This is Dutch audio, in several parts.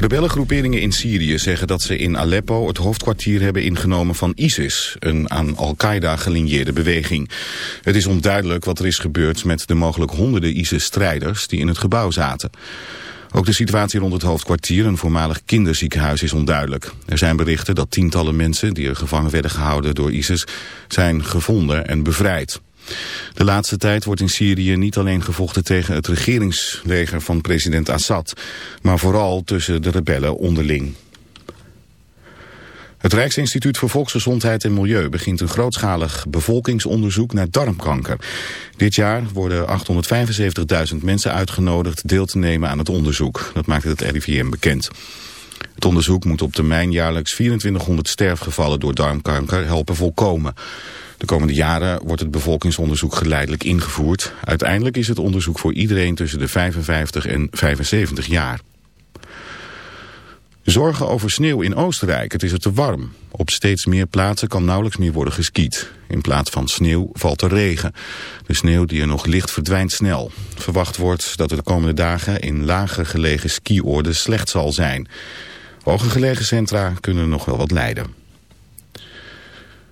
Rebellengroeperingen in Syrië zeggen dat ze in Aleppo het hoofdkwartier hebben ingenomen van ISIS, een aan Al-Qaeda gelinieerde beweging. Het is onduidelijk wat er is gebeurd met de mogelijk honderden ISIS-strijders die in het gebouw zaten. Ook de situatie rond het hoofdkwartier, een voormalig kinderziekenhuis, is onduidelijk. Er zijn berichten dat tientallen mensen die er gevangen werden gehouden door ISIS zijn gevonden en bevrijd. De laatste tijd wordt in Syrië niet alleen gevochten tegen het regeringsleger van president Assad, maar vooral tussen de rebellen onderling. Het Rijksinstituut voor Volksgezondheid en Milieu begint een grootschalig bevolkingsonderzoek naar darmkanker. Dit jaar worden 875.000 mensen uitgenodigd deel te nemen aan het onderzoek. Dat maakt het RIVM bekend. Het onderzoek moet op termijn jaarlijks 2400 sterfgevallen door darmkanker helpen voorkomen. De komende jaren wordt het bevolkingsonderzoek geleidelijk ingevoerd. Uiteindelijk is het onderzoek voor iedereen tussen de 55 en 75 jaar. Zorgen over sneeuw in Oostenrijk. Het is er te warm. Op steeds meer plaatsen kan nauwelijks meer worden geskiet. In plaats van sneeuw valt er regen. De sneeuw die er nog ligt verdwijnt snel. Verwacht wordt dat het de komende dagen in lager gelegen skioorden slecht zal zijn. Hoger gelegen centra kunnen nog wel wat lijden.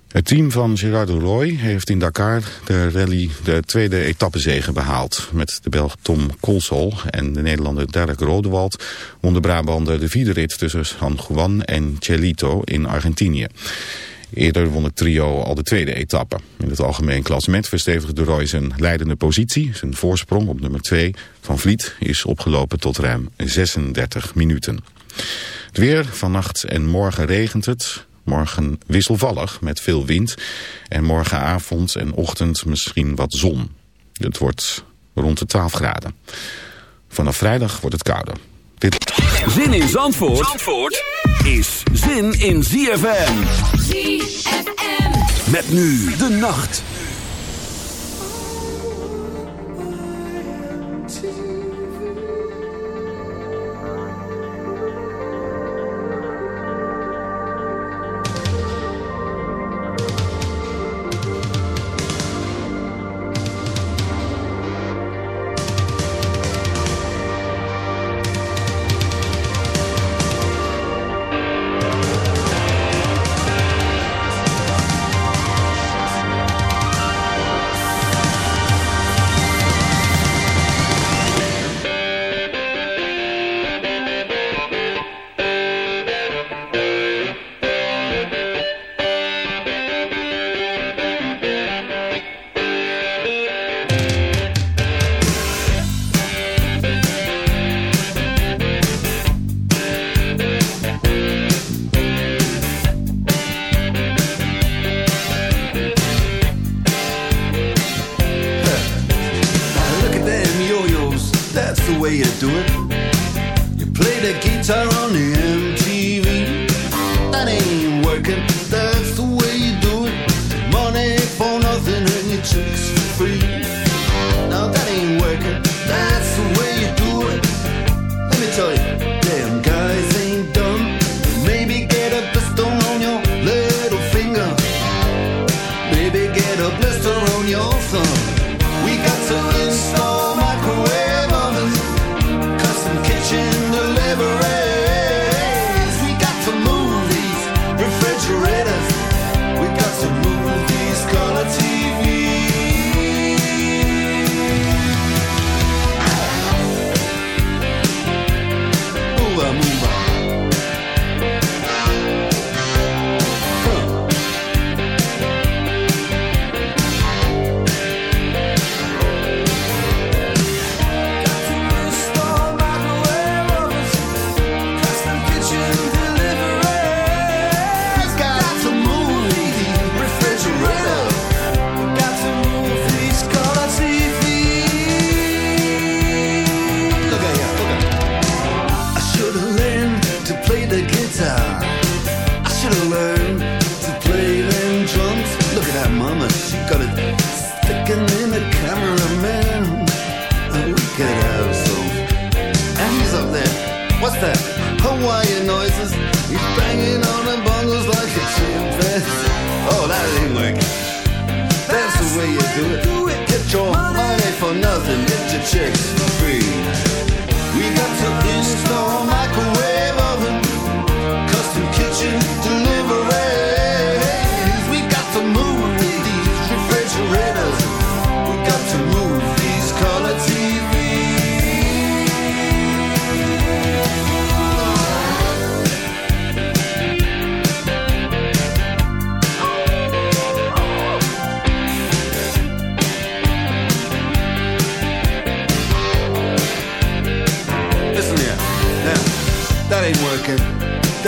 Het team van Gerard Roy heeft in Dakar de rally de tweede etappezege behaald. Met de Belg Tom Koolsol en de Nederlander Derek Rodewald won de Brabander de vierde rit tussen San Juan en Chelito in Argentinië. Eerder won het trio al de tweede etappe. In het algemeen klassement verstevigde Roy zijn leidende positie. Zijn voorsprong op nummer 2 van Vliet is opgelopen tot ruim 36 minuten. Het weer, vannacht en morgen regent het. Morgen wisselvallig met veel wind. En morgenavond en ochtend misschien wat zon. Het wordt rond de 12 graden. Vanaf vrijdag wordt het kouder. Dit... Zin in Zandvoort, Zandvoort is zin in ZFM. ZFM. Met nu de nacht.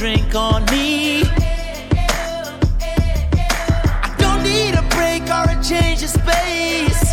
drink on me. I don't need a break or a change of space.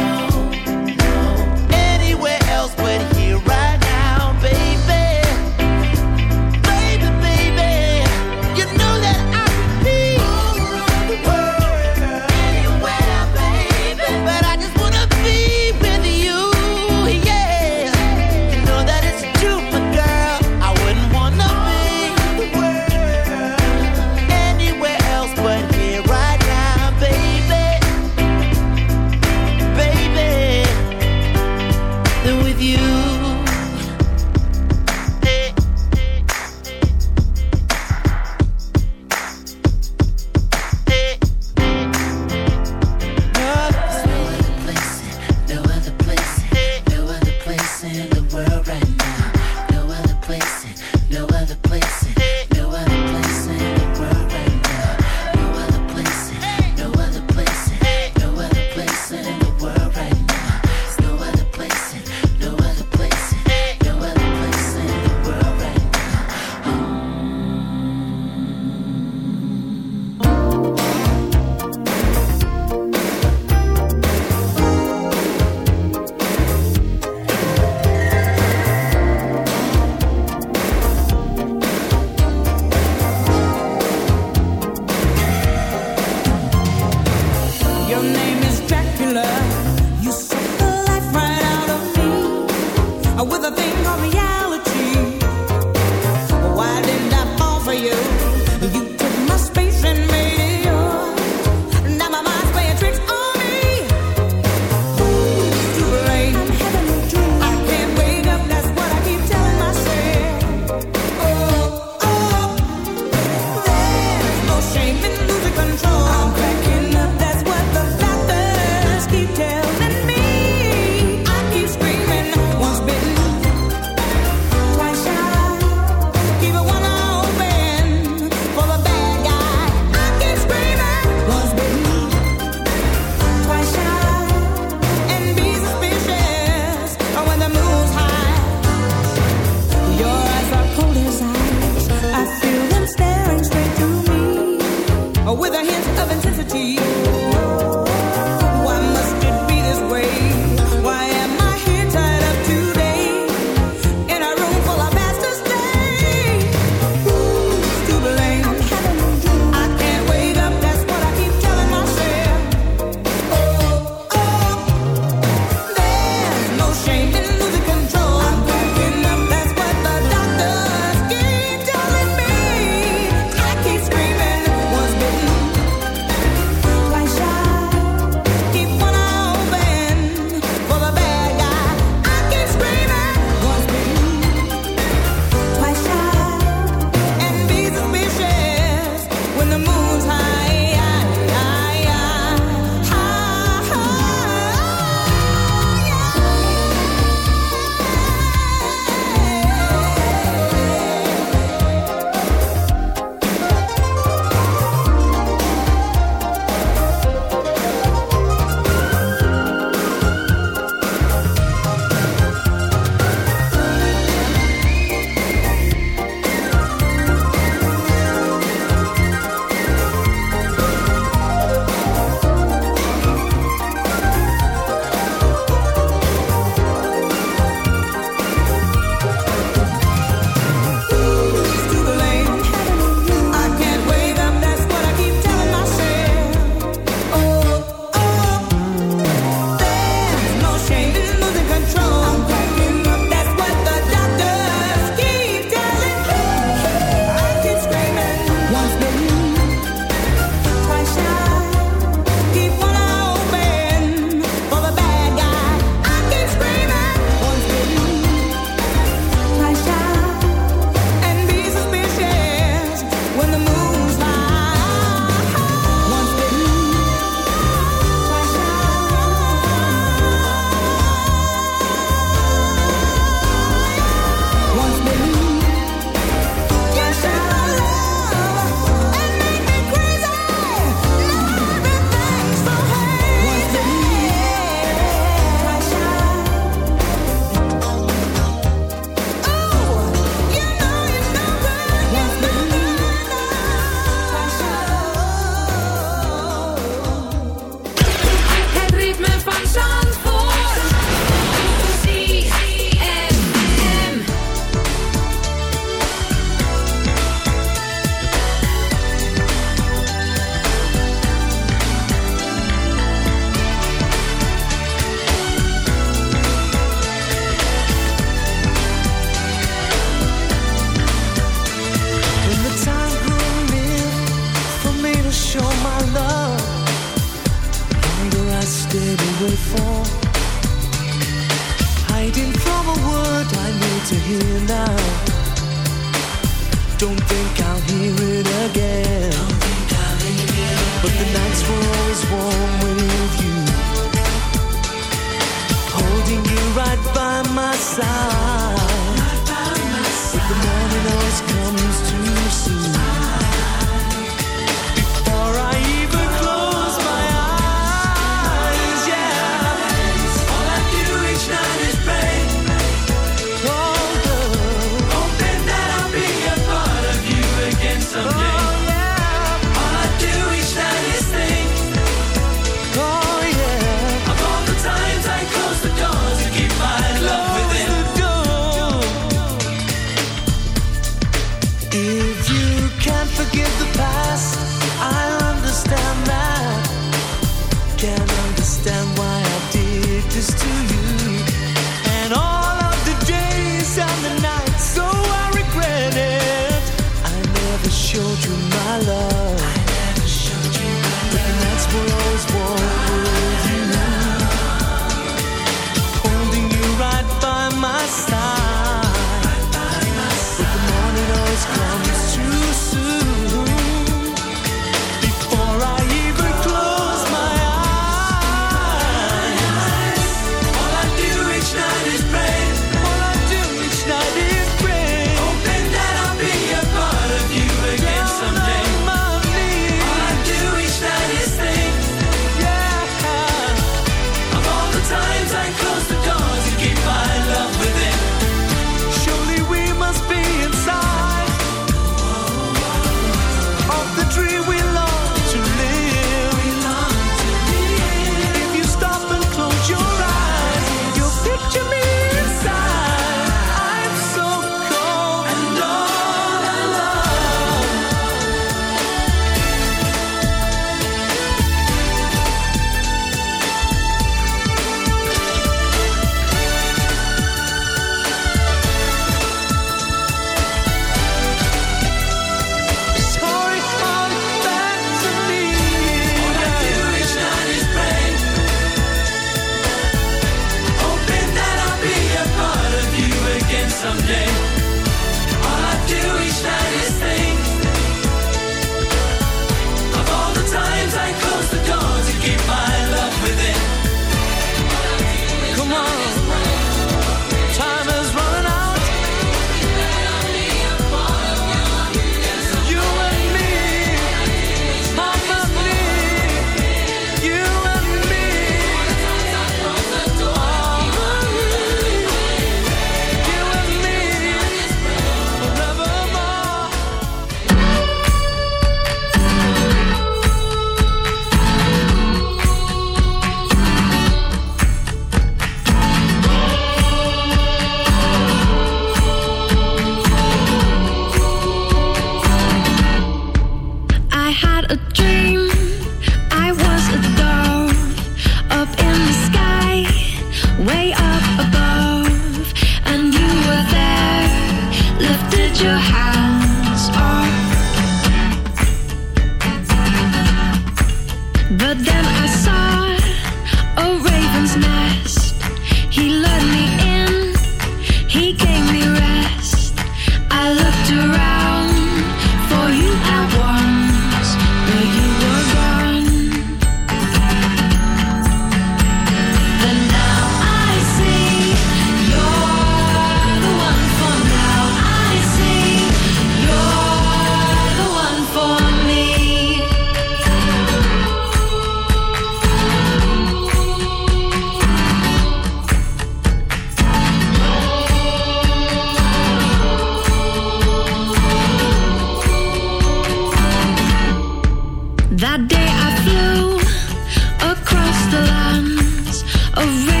a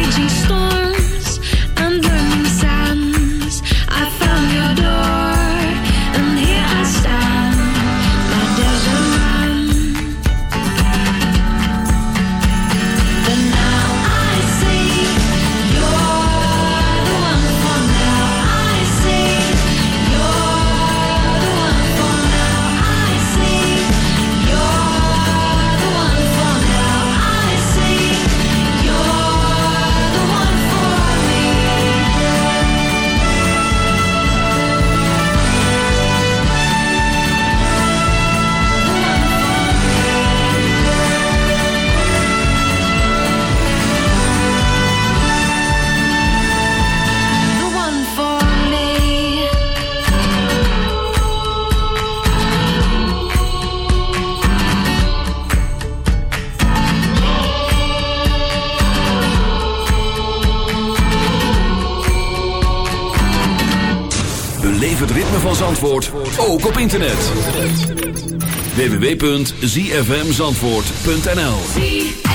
www.zfmzandvoort.nl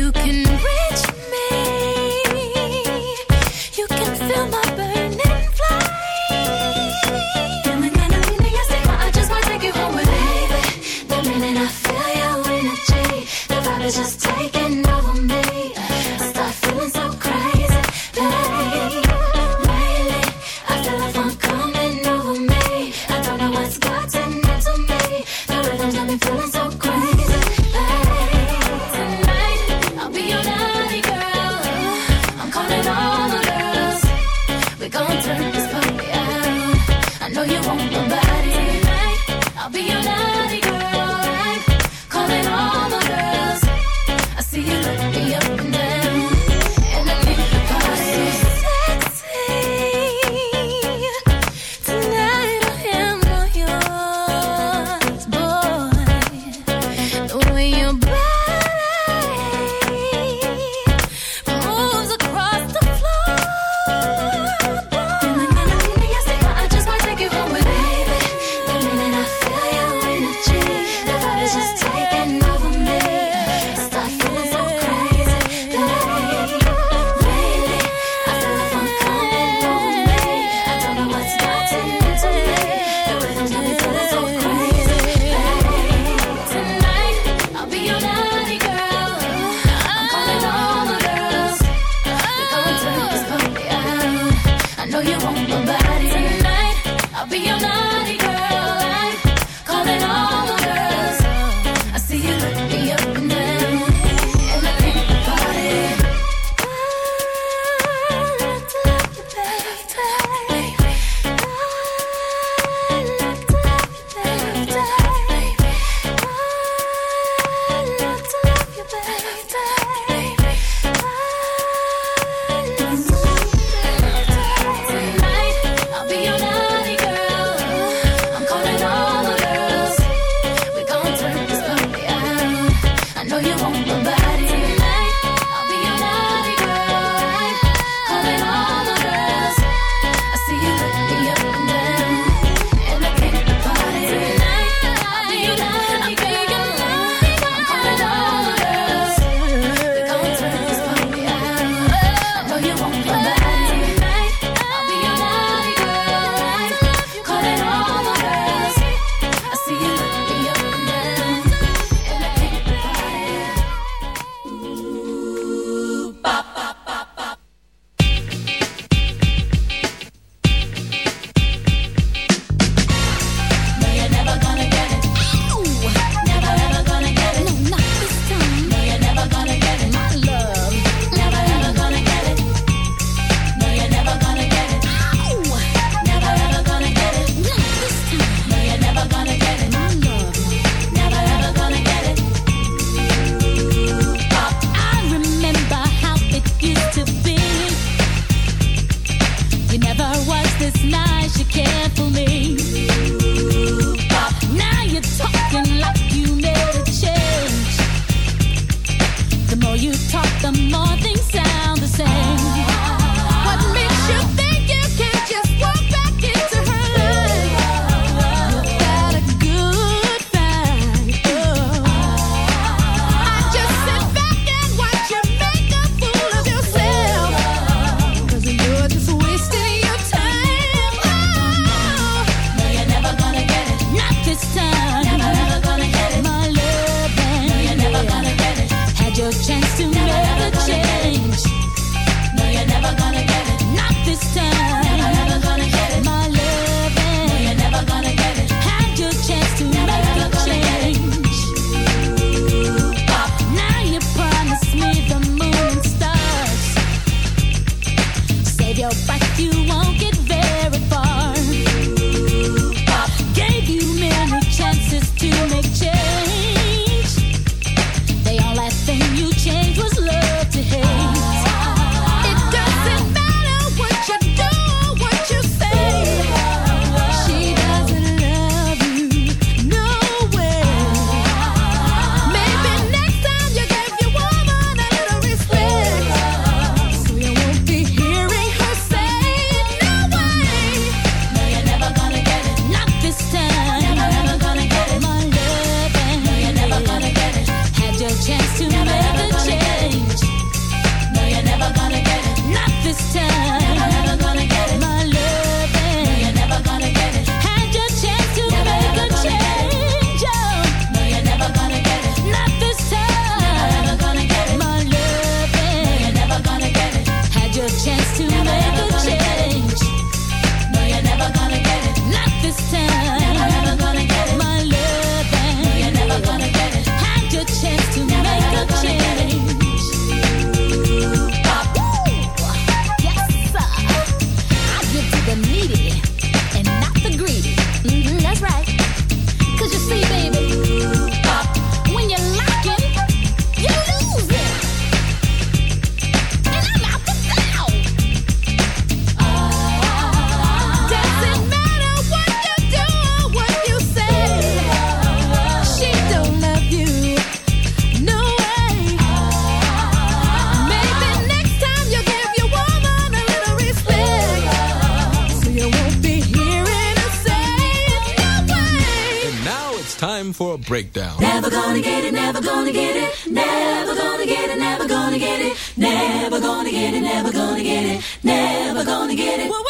you can reach get. Whoa,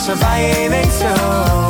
surviving so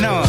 no.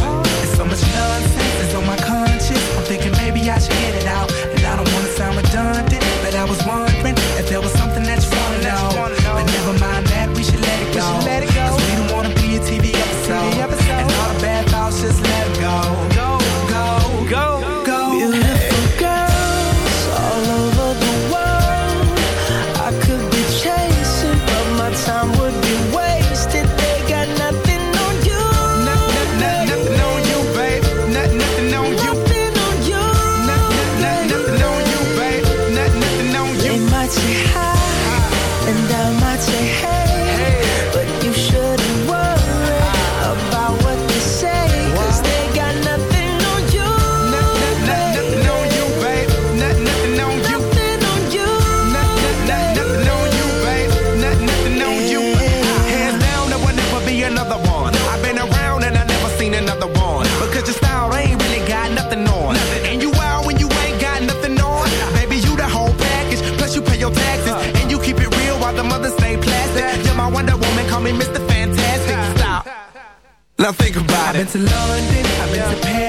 to London, I've been to Paris.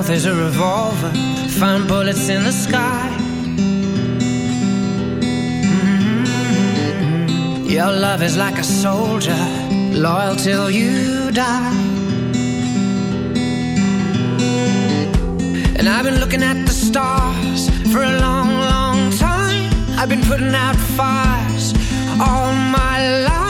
mouth is a revolver. Find bullets in the sky. Mm -hmm. Your love is like a soldier, loyal till you die. And I've been looking at the stars for a long, long time. I've been putting out fires all my life.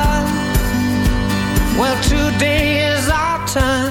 Well, today is our turn.